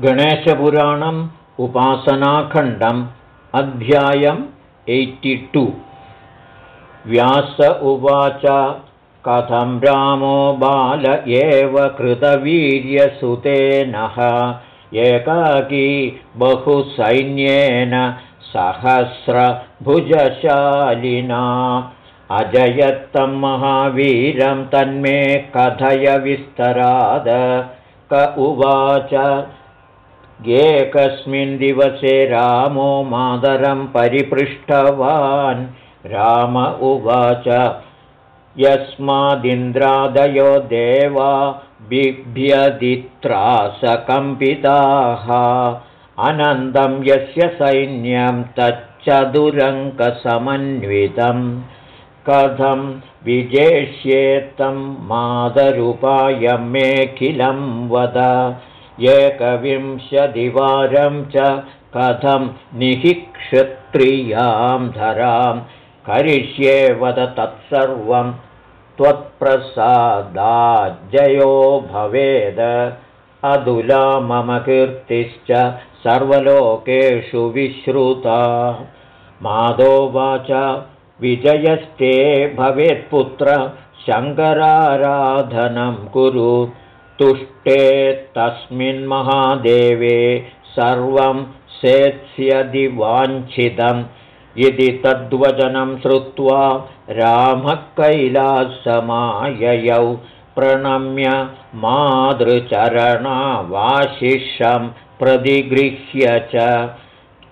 गणेशपुराणम् उपासनाखण्डम् अध्यायम् eighty two. Vyasa उवाच कथं रामो बाल एव कृतवीर्यसुतेनः एकाकी बहुसैन्येन सहस्रभुजशालिना। अजयत्तं महावीरं तन्मे कथय विस्तराद। क उवाच एकस्मिन् दिवसे रामो मातरं परिपृष्टवान् राम उवाच यस्मादिन्द्रादयो देवा बिभ्यदित्रासकम्पिताः अनन्दं यस्य सैन्यं तच्चदुरङ्कसमन्वितं कथं विजेष्येत्तं मातरुपायं मेऽखिलं वद एकविंशतिवारं च कथं निःक्षत्रियां धरां करिष्ये वद तत्सर्वं त्वत्प्रसादाज्जयो भवेद। अदुला मम कीर्तिश्च सर्वलोकेषु विश्रुता। माधोवाच विजयस्ते भवेत्पुत्र शङ्कराराधनं कुरु तुष्टे तस्मिन्महादेवे सर्वं सेत्स्यदि वाञ्छितम्। इति तद्वचनं श्रुत्वा रामः कैलासमाययौ प्रणम्य मातृचरणावाशिषं प्रतिगृह्य च।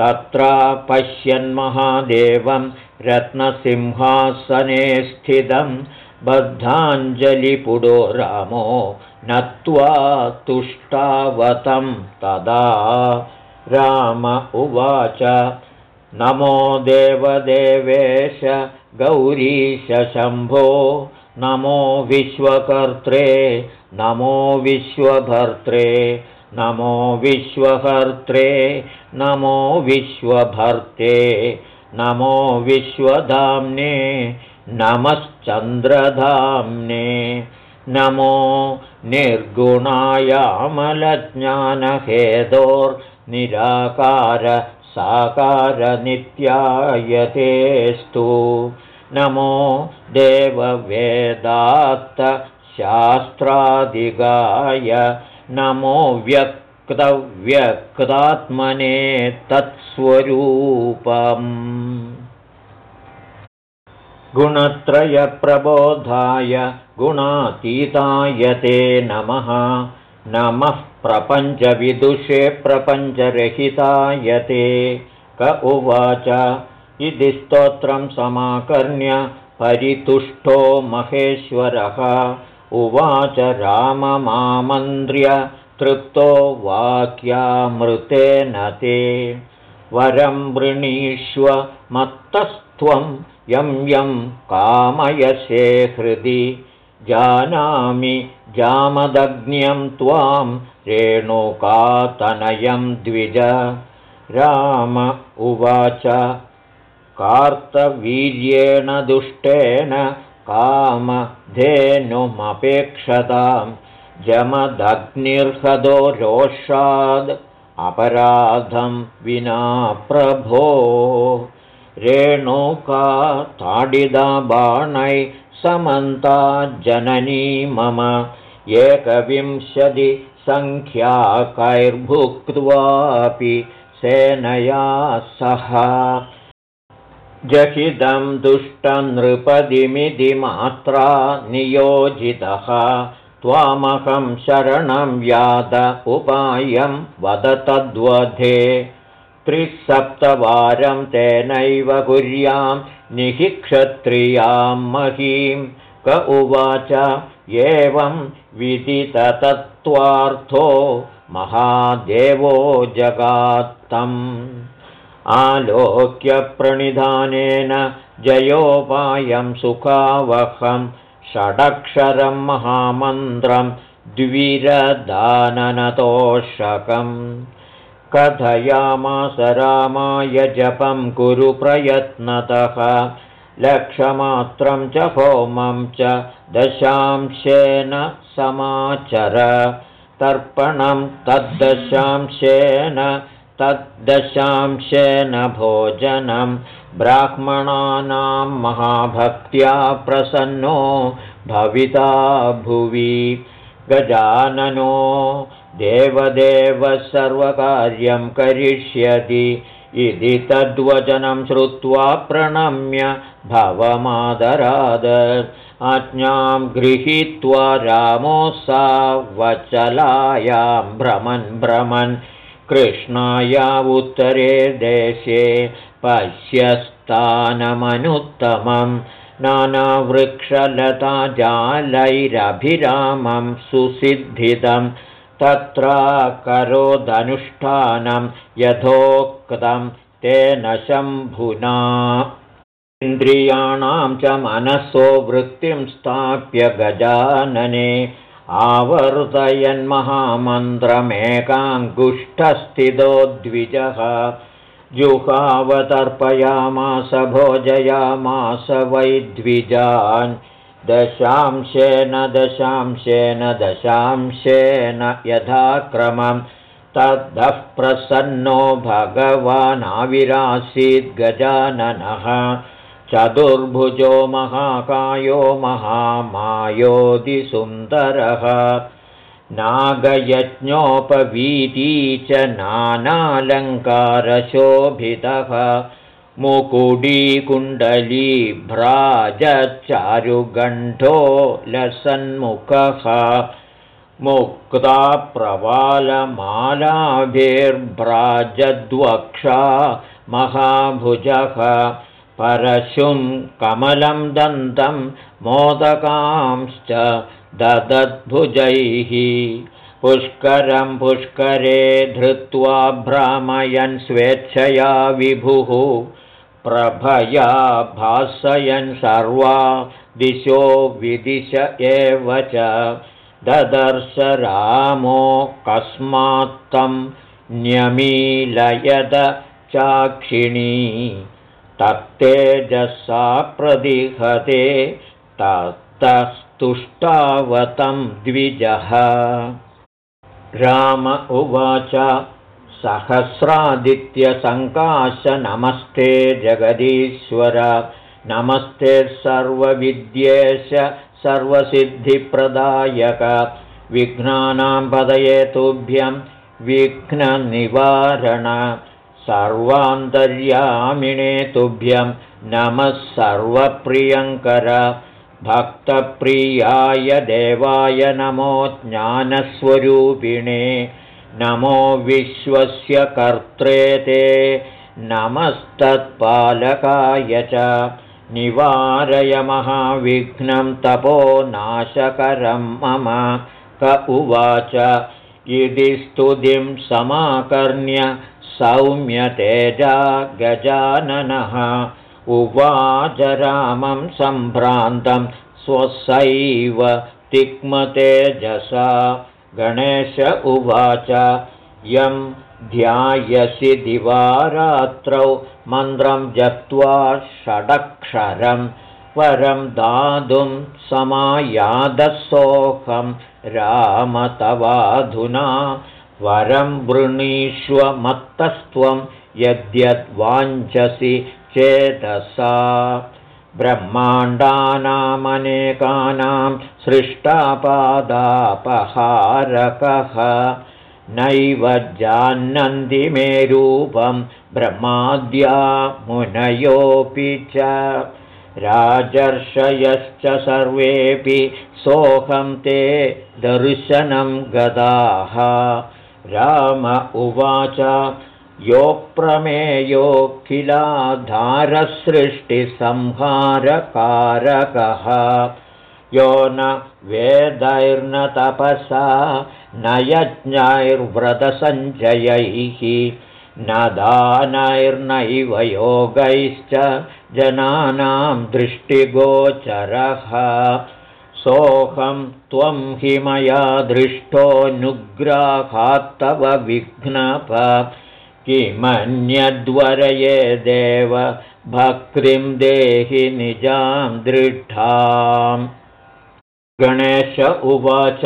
तत्र पश्यन्महादेवं रत्नसिंहासने स्थितं। बद्धाञ्जलिपुडो रामो नत्वा तुष्टावतं तदा राम उवाच नमो देवदेवेश गौरीश शम्भो नमो विश्वकर्त्रे नमो विश्वभर्त्रे नमो विश्वकर्त्रे नमो विश्वभर्ते नमो विश्वधाम्ने नमश्चन्द्रधाम्ने नमो निर्गुणायामलज्ञानहेतोर्निराकार साकारनित्यायतेस्तु नमो देववेदात्तशास्त्रादिगाय नमो व्यक्तव्यक्तात्मने तत्स्वरूपम् गुणत्रयप्रबोधाय गुणातीताय ते नमः। नमः प्रपञ्चविदुषे प्रपञ्चरहिताय ते क उवाच। इति स्तोत्रं समाकर्ण्य परितुष्टो महेश्वरः। उवाच राममामन्त्र्य तृप्तो वाक्यामृतेन ते। वरं वृणीष्व मत्तस्त्वं यं यं कामयसे हृदि जानामि जामदग्न्यं त्वां रेणुकातनयं द्विज। राम उवाच कार्तवीर्येण दुष्टेन कामधेनुमपेक्षतां जमदग्निर्हदो रोषाद् अपराधं विना प्रभो रेणुका ताडिदा बाणै समन्ता जननी मम एकविंशतिसङ्ख्याकैर्भुक्त्वापि सेनया सह। जहिदं दुष्टनृपदिमिति मात्रा नियोजितः त्वामहं शरणं व्याद उपायं वद तद्वधे त्रिसप्तवारं तेनैव कुर्यां निःक्षत्रियां महीं। क उवाच एवं विदिततत्त्वार्थो महादेवो जगात्तम्। आलोक्यप्रणिधानेन जयोपायं सुखावहं षडक्षरं महामन्त्रं द्विरदाननतोषकम् कथयामास रामाय जपं कुरु प्रयत्नतः। लक्षमात्रं च होमं च दशांशेन समाचर। तर्पणं तद्दशांशेन तद्दशांशेन भोजनं। ब्राह्मणानां महाभक्त्या प्रसन्नो भविता भुवि। गजाननो देवदेवः सर्वकार्यं करिष्यति इति तद्वचनं श्रुत्वा प्रणम्य भवमादराद। आज्ञां गृहीत्वा रामो सा वचलायां भ्रमन् भ्रमन् कृष्णाया उत्तरे देशे पश्यस्थानमनुत्तमं नानावृक्षलताजालैरभिरामं सुसिद्धितं तत्र करोदनुष्ठानं यथोक्तं तेन शम्भुना। इन्द्रियाणां च मनसो वृत्तिं स्थाप्य गजानने आवर्तयन्महामन्त्रमेकाङ्गुष्ठस्थितो द्विजः जुहावतर्पयामास भोजयामास वै द्विजान् दशांशेन दशांशेन दशांशेन यथाक्रमं तद्धः प्रसन्नो भगवानाविरासीद्गजाननः चतुर्भुजो महाकायो महामायोदिसुन्दरः। नागयज्ञोपवीती च नानालङ्कारशोभितः मुकुडीकुण्डली भ्राजच्चारुगण्ठो लसन्मुखः मुक्ता प्रवालमालाभिर्भ्राजद्वक्षा महाभुजः परशुं कमलं दन्तं मोदकांश्च ददद्भुजैः पुष्करं पुष्करे धृत्वा भ्रामयन् स्वेच्छया विभुः प्रभया भासयन् सर्वा दिशो विदिश एव च। ददर्श रामो कस्मात्तं न्यमीलयद चाक्षिणी। तत्तेजसा प्रतिहते ततस्तुष्टावतं द्विजः। राम उवाच सहस्रादित्यसङ्काश नमस्ते जगदीश्वर। नमस्ते सर्वविद्येश सर्वसिद्धिप्रदायक। विघ्नानां पदये तुभ्यं विघ्ननिवारण। सर्वान्तर्यामिणे तुभ्यं नमः सर्वप्रियङ्कर। भक्तप्रियाय देवाय नमो ज्ञानस्वरूपिणे नमो विश्वस्य कर्त्रे ते नमस्तत्पालकाय च निवारय महाविघ्नं तपो नाशकरं मम क उवाच। इति स्तुतिं समाकर्ण्य सौम्यतेजा गजाननः। उवाच रामं सम्भ्रान्तं स्वसैव तिक्मतेजसा गणेश उवाच यं ध्यायसि दिवारात्रौ मन्त्रं जप्त्वा षडक्षरं परं दातुं समायादसोऽहं रामतवाधुना वरं वृणीष्व मत्तस्त्वं यद्यद्वाञ्छसि चेतसा ब्रह्माण्डानामनेकानां सृष्टापादापहारकः। नैव जान्नन्ति मे रूपं ब्रह्माद्या मुनयोऽपि च। राजर्षयश्च सर्वेऽपि सोऽहं ते दर्शनं गदाः। राम उवाच योऽप्रमेयोऽखिलाधारसृष्टिसंहारकारकः यो न वेदैर्न तपसा न यज्ञैर्व्रतसञ्चयैः न दानैर्नैव योगैश्च जनानां दृष्टिगोचरः। सोऽहं त्वं हि मया दृष्टोऽनुग्राहात्तव विघ्नप किमन्यद्वरये देव भक्तिं देहि निजां दृढाम् गणेश उवाच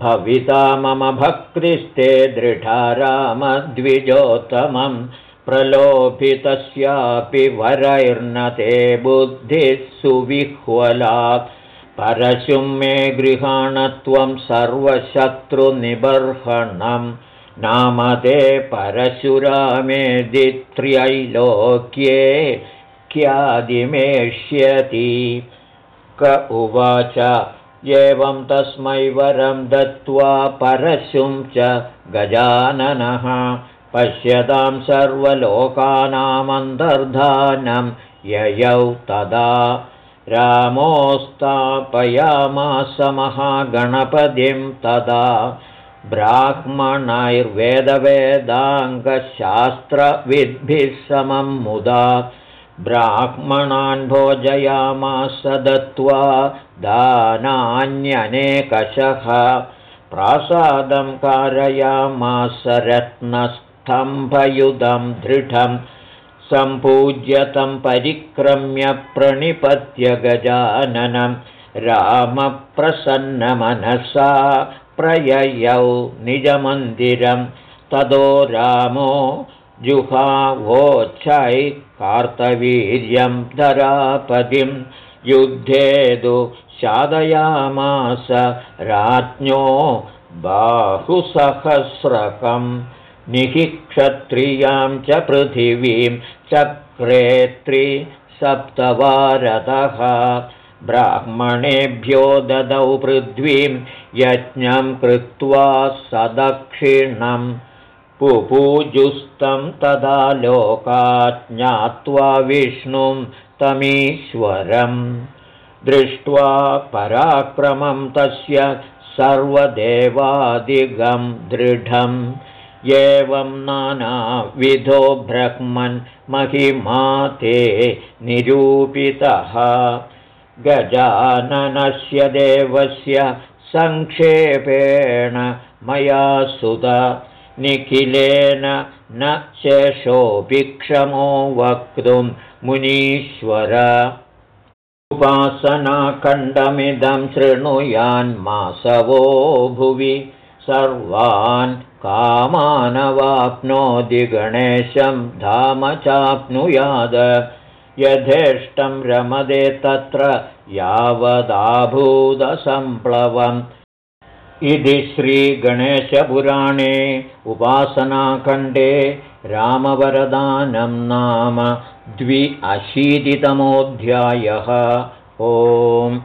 भविता मम भक्तिस्ते दृढा रामद्विजोत्तमं प्रलोभितस्यापि वरैर्न ते बुद्धिः सुविह्वला परशुं मे गृहाणत्वं सर्वशत्रुनिबर्हणं नाम ते परशुरामे क्यादिमेष्यति क उवाच एवं तस्मै वरं दत्त्वा परशुं च गजाननः। पश्यतां सर्वलोकानामन्तर्धानं ययौ तदा रामोस्तापयामास महागणपतिं तदा ब्राह्मणैर्वेदवेदाङ्गशास्त्रविद्भिः समं मुदा ब्राह्मणान् भोजयामास दत्त्वा दानान्यनेकशः प्रासादं कारयामास रत्नस्तम्भयुधं दृढं सम्पूज्यतं परिक्रम्य प्रणिपत्य गजाननं रामप्रसन्नमनसा प्रययौ निजमन्दिरं। ततो रामो जुहावोच्छै कार्तवीर्यं धरापतिं। युद्धेदु शादयामास राज्ञो बाहुसहस्रकं। निःक्षत्रियां च पृथिवीं चक्रेत्री सप्तवारतः ब्राह्मणेभ्यो ददौ पृथ्वीं यज्ञं कृत्वा सदक्षिणम् पुपूजुस्तं तदा लोकात् ज्ञात्वा विष्णुं तमीश्वरं दृष्ट्वा पराक्रमं तस्य सर्वदेवादिगं दृढम् एवं नानाविधो ब्रह्मन् महिमाते निरूपितः गजाननस्य देवस्य सङ्क्षेपेण मया सुत। निखिलेन न शेषोऽपि क्षमो वक्तुं मुनीश्वर। उपासनाखण्डमिदं शृणुयान्मासवो भुवि। सर्वान् कामानवाप्नोति गणेशं धाम चाप्नुयाद यथेष्टं रमदे तत्र यावदाभूतसम्प्लवम् इति श्रीगणेशपुराणे उपासनाखण्डे रामवरदानं नाम द्वि अशीतितमोऽध्यायः। ओम्